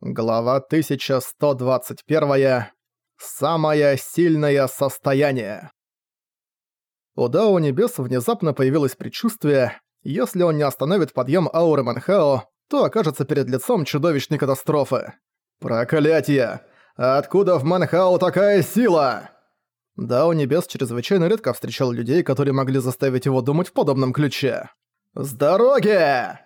Глава 1121. Самое сильное состояние. У Дао Небес внезапно появилось предчувствие, если он не остановит подъем ауры Манхао, то окажется перед лицом чудовищной катастрофы. «Проклятие! Откуда в Манхао такая сила?» Дао Небес чрезвычайно редко встречал людей, которые могли заставить его думать в подобном ключе. «С дороги!»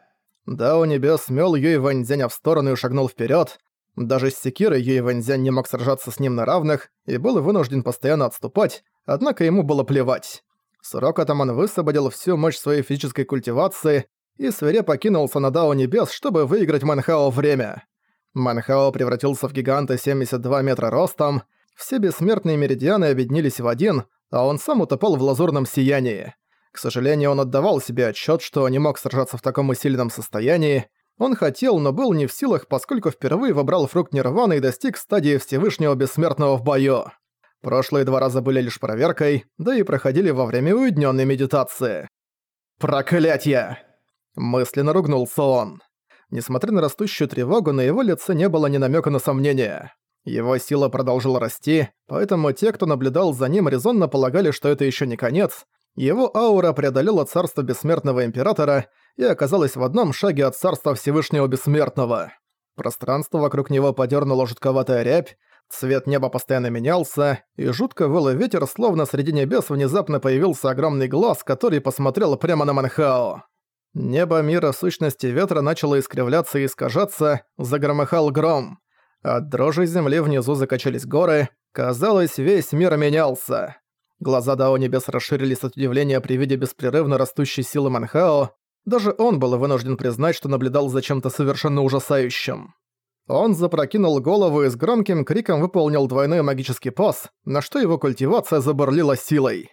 Дао Небес смел Юй Ваньцзяня в сторону и шагнул вперед. Даже с секирой Юй Ваньцзянь не мог сражаться с ним на равных и был вынужден постоянно отступать, однако ему было плевать. С рокотом он высвободил всю мощь своей физической культивации и свирепо кинулся на Дао Небес, чтобы выиграть Манхао время. Манхао превратился в гиганта 72 метра ростом, все бессмертные меридианы объединились в один, а он сам утопал в лазурном сиянии. К сожалению, он отдавал себе отчет, что не мог сражаться в таком усиленном состоянии. Он хотел, но был не в силах, поскольку впервые вобрал фрукт Нирваны и достиг стадии Всевышнего Бессмертного в бою. Прошлые два раза были лишь проверкой, да и проходили во время уединенной медитации. «Проклятье!» Мысленно ругнулся он. Несмотря на растущую тревогу, на его лице не было ни намека на сомнение. Его сила продолжила расти, поэтому те, кто наблюдал за ним, резонно полагали, что это еще не конец, его аура преодолела царство Бессмертного Императора и оказалась в одном шаге от царства Всевышнего Бессмертного. Пространство вокруг него подернула жутковатая рябь, цвет неба постоянно менялся, и жутко выл ветер, словно среди небес внезапно появился огромный глаз, который посмотрел прямо на Манхао. Небо мира сущности ветра начало искривляться и искажаться, загромыхал гром. От дрожи земли внизу закачались горы, казалось, весь мир менялся. Глаза Дао Небес расширились от удивления при виде беспрерывно растущей силы Манхао. Даже он был вынужден признать, что наблюдал за чем-то совершенно ужасающим. Он запрокинул голову и с громким криком выполнил двойной магический пас, на что его культивация забурлила силой.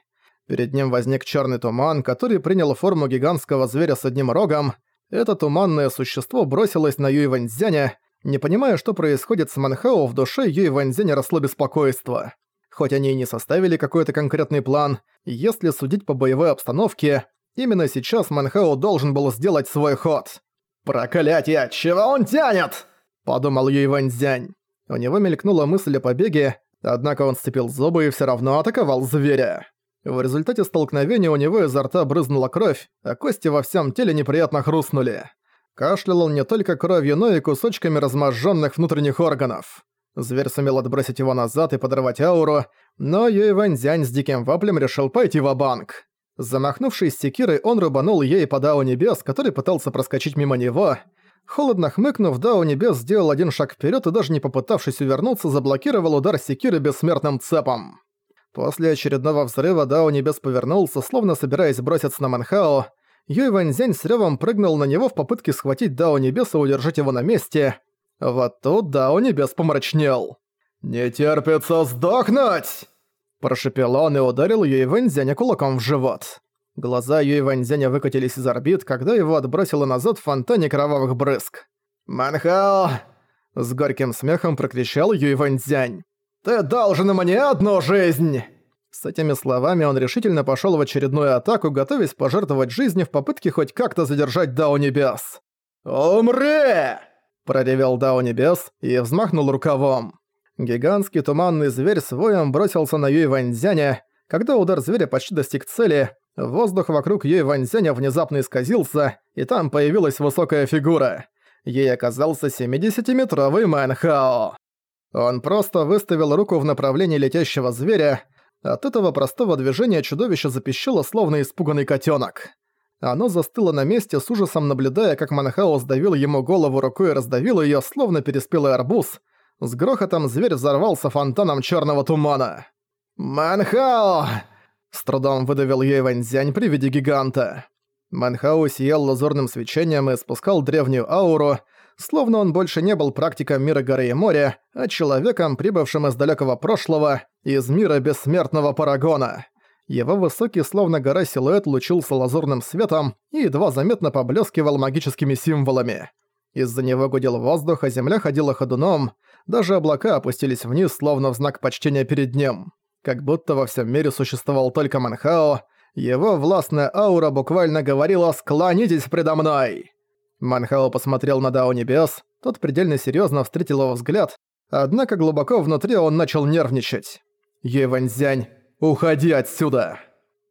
Перед ним возник черный туман, который принял форму гигантского зверя с одним рогом. Это туманное существо бросилось на Юй Ваньцзяня. Не понимая, что происходит с Манхао, в душе Юй Ваньцзяня росло беспокойство. Хоть они и не составили какой-то конкретный план, если судить по боевой обстановке, именно сейчас Манхао должен был сделать свой ход. «Проклятие! Чего он тянет?» – подумал Юй Ваньцзянь. У него мелькнула мысль о побеге, однако он сцепил зубы и всё равно атаковал зверя. В результате столкновения у него изо рта брызнула кровь, а кости во всем теле неприятно хрустнули. Кашлял он не только кровью, но и кусочками разможженных внутренних органов. Зверь сумел отбросить его назад и подорвать ауру, но Юй Ваньцзянь с диким воплем решил пойти в банк Замахнувшись секирой, он рубанул ей по Дао Небес, который пытался проскочить мимо него. Холодно хмыкнув, Дао Небес сделал один шаг вперед и даже не попытавшись увернуться, заблокировал удар секиры бессмертным цепом. После очередного взрыва Дао Небес повернулся, словно собираясь броситься на Манхао. Юй Ваньцзянь с рёвом прыгнул на него в попытке схватить Дао Небес и удержать его на месте. Вот тут да, у небес помрачнел. «Не терпится сдохнуть!» Прошипел он и ударил Юй Вэньцзяня кулаком в живот. Глаза Юй Вэньцзяня выкатились из орбит, когда его отбросило назад в фонтане кровавых брызг. «Манхао!» С горьким смехом прокричал Юй Вэньцзянь. «Ты должен мне одну жизнь!» С этими словами он решительно пошёл в очередную атаку, готовясь пожертвовать жизнью в попытке хоть как-то задержать Дао Небес. «Умри!» Проревел Дао Небес и взмахнул рукавом. Гигантский туманный зверь с воем бросился на Юй Ваньцзяня. Когда удар зверя почти достиг цели, воздух вокруг Юй Ваньцзяня внезапно исказился, и там появилась высокая фигура. Ей оказался 70-метровый Мэнхао. Он просто выставил руку в направлении летящего зверя. От этого простого движения чудовище запищало, словно испуганный котенок. Оно застыло на месте с ужасом, наблюдая, как Манхао сдавил ему голову рукой и раздавил ее, словно переспелый арбуз. С грохотом зверь взорвался фонтаном черного тумана. «Манхао!» С трудом выдавил ей Ваньзянь при виде гиганта. Манхао сиял лазурным свечением и спускал древнюю ауру, словно он больше не был практиком мира горы и моря, а человеком, прибывшим из далекого прошлого, из мира бессмертного Парагона. Его высокий, словно гора силуэт, лучился лазурным светом и едва заметно поблескивал магическими символами. Из-за него гудел воздух, а земля ходила ходуном, даже облака опустились вниз, словно в знак почтения перед ним. Как будто во всем мире существовал только Манхао, его властная аура буквально говорила «Склонитесь предо мной!». Манхао посмотрел на Дао Небес, Тот предельно серьезно встретил его взгляд, однако глубоко внутри он начал нервничать. «Юй Вэньцзянь, уходи отсюда!»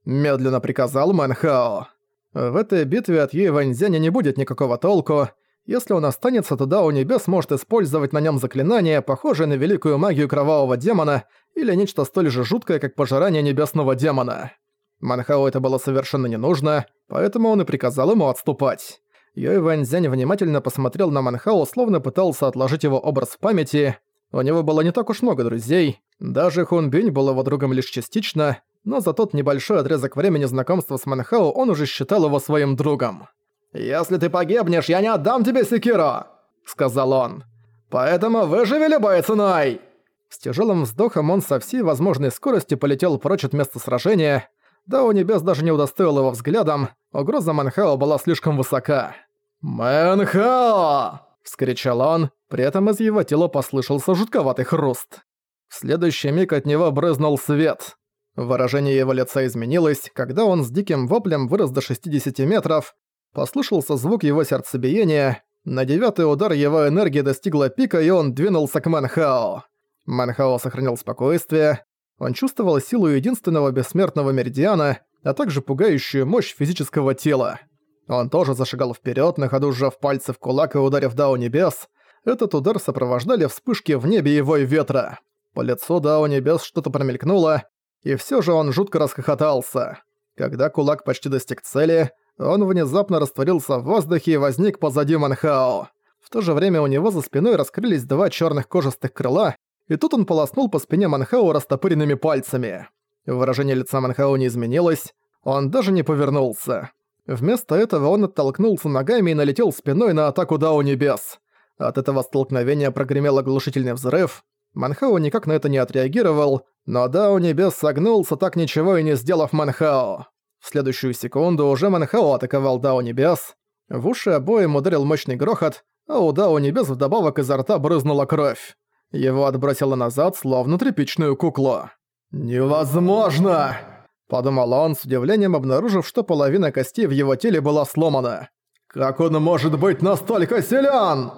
Медленно приказал Мэнхао. В этой битве от Юй Вэньцзяня не будет никакого толку. Если он останется, то Дао Небес может использовать на нем заклинание, похожее на великую магию кровавого демона, или нечто столь же жуткое, как пожирание небесного демона. Манхао это было совершенно не нужно, поэтому он и приказал ему отступать. Юй Вэньцзянь внимательно посмотрел на Манхао, словно пытался отложить его образ в памяти. У него было не так уж много друзей. Даже Хун Бинь был его другом лишь частично, но за тот небольшой отрезок времени знакомства с Манхао он уже считал его своим другом. «Если ты погибнешь, я не отдам тебе секиру!» — сказал он. «Поэтому выживи любой ценой!» С тяжелым вздохом он со всей возможной скоростью полетел прочь от места сражения. Да у небес даже не удостоил его взглядом, угроза Манхао была слишком высока. «Мэнхао!» – вскричал он, при этом из его тела послышался жутковатый хруст. В следующий миг от него брызнул свет. Выражение его лица изменилось, когда он с диким воплем вырос до 60 метров, послышался звук его сердцебиения, на девятый удар его энергия достигла пика, и он двинулся к Манхао. Манхао сохранил спокойствие, он чувствовал силу единственного бессмертного меридиана, а также пугающую мощь физического тела. Он тоже зашагал вперед, на ходу сжав пальцы в кулак и ударив Дао Небес. Этот удар сопровождали вспышки в небе и вой ветра. По лицу Дао Небес что-то промелькнуло, и все же он жутко расхохотался. Когда кулак почти достиг цели, он внезапно растворился в воздухе и возник позади Манхао. В то же время у него за спиной раскрылись два черных кожистых крыла, и тут он полоснул по спине Манхао растопыренными пальцами. Выражение лица Манхао не изменилось, он даже не повернулся. Вместо этого он оттолкнулся ногами и налетел спиной на атаку Дао Небес. От этого столкновения прогремел оглушительный взрыв. Манхао никак на это не отреагировал, но Дао Небес согнулся, так ничего и не сделав Манхао. В следующую секунду уже Манхао атаковал Дао Небес. В уши обоим ударил мощный грохот, а у Дао Небес вдобавок изо рта брызнула кровь. Его отбросило назад, словно тряпичную куклу. «Невозможно!» Подумал он, с удивлением обнаружив, что половина костей в его теле была сломана. «Как он может быть настолько силен?»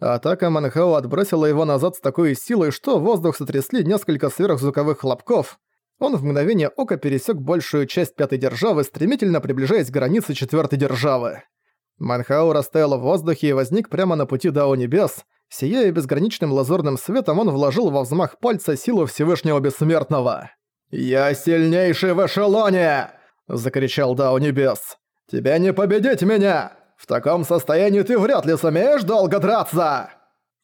Атака Манхао отбросила его назад с такой силой, что воздух сотрясли несколько сверхзвуковых хлопков. Он в мгновение ока пересек большую часть пятой державы, стремительно приближаясь к границе четвертой державы. Манхао растаял в воздухе и возник прямо на пути Дао Небес. Сияя безграничным лазурным светом, он вложил во взмах пальца силу Всевышнего Бессмертного. «Я сильнейший в эшелоне!» – закричал Дао Небес. «Тебя не победить меня! В таком состоянии ты вряд ли сумеешь долго драться!»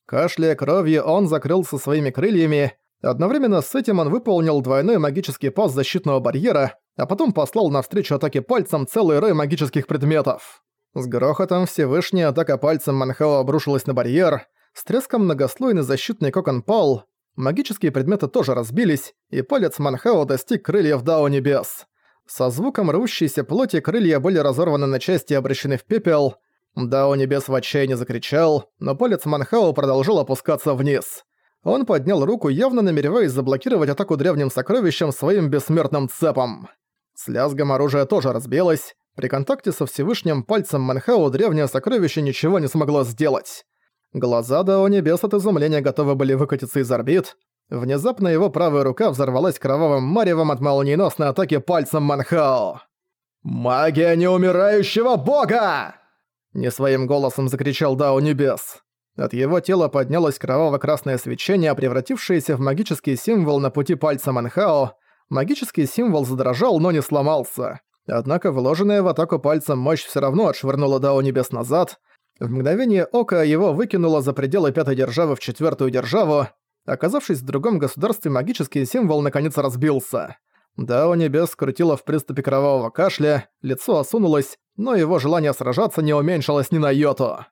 Кашляя кровью, он закрылся своими крыльями. Одновременно с этим он выполнил двойной магический пас защитного барьера, а потом послал навстречу атаке пальцем целый рой магических предметов. С грохотом Всевышняя атака пальцем Манхао обрушилась на барьер, с треском многослойный защитный кокон пал, Магические предметы тоже разбились, и палец Манхао достиг крыльев Дао Небес. Со звуком рвущейся плоти крылья были разорваны на части и обращены в пепел. Дао Небес в отчаянии закричал, но палец Манхао продолжил опускаться вниз. Он поднял руку, явно намереваясь заблокировать атаку древним сокровищем своим бессмертным цепом. С лязгом оружие тоже разбилось. При контакте со Всевышним пальцем Манхао древнее сокровище ничего не смогло сделать. Глаза Дао Небес от изумления готовы были выкатиться из орбит. Внезапно его правая рука взорвалась кровавым маревом от молниеносной атаки пальцем Манхао. «Магия неумирающего бога!» Не своим голосом закричал Дао Небес. От его тела поднялось кроваво-красное свечение, превратившееся в магический символ на пути пальца Манхао. Магический символ задрожал, но не сломался. Однако вложенная в атаку пальцем мощь все равно отшвырнула Дао Небес назад, в мгновение ока его выкинуло за пределы пятой державы в четвертую державу. Оказавшись в другом государстве, магический символ наконец разбился. Да, у небес скрутило в приступе кровавого кашля, лицо осунулось, но его желание сражаться не уменьшилось ни на йоту.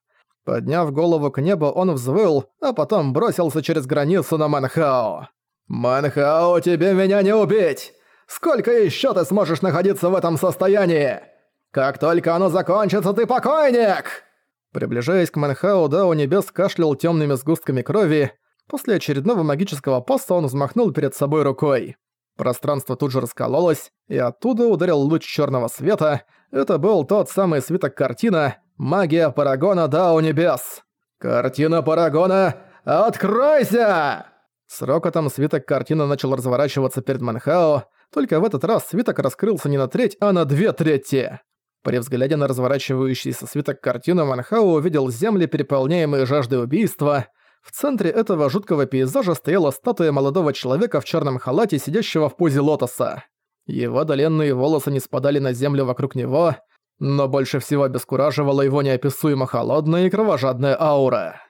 Подняв голову к небу, он взвыл, а потом бросился через границу на Манхао. «Манхао, тебе меня не убить! Сколько еще ты сможешь находиться в этом состоянии? Как только оно закончится, ты покойник!» Приближаясь к Манхау, Дао Небес кашлял темными сгустками крови. После очередного магического пасса он взмахнул перед собой рукой. Пространство тут же раскололось, и оттуда ударил луч черного света. Это был тот самый свиток картина «Магия Парагона Дао Небес». «Картина Парагона! Откройся!» С рокотом свиток картины начал разворачиваться перед Манхао, только в этот раз свиток раскрылся не на треть, а на две трети. При взгляде на разворачивающийся свиток картины Манхао увидел земли, переполняемые жаждой убийства. В центре этого жуткого пейзажа стояла статуя молодого человека в черном халате, сидящего в позе лотоса. Его доленные волосы не спадали на землю вокруг него, но больше всего обескураживала его неописуемо холодная и кровожадная аура.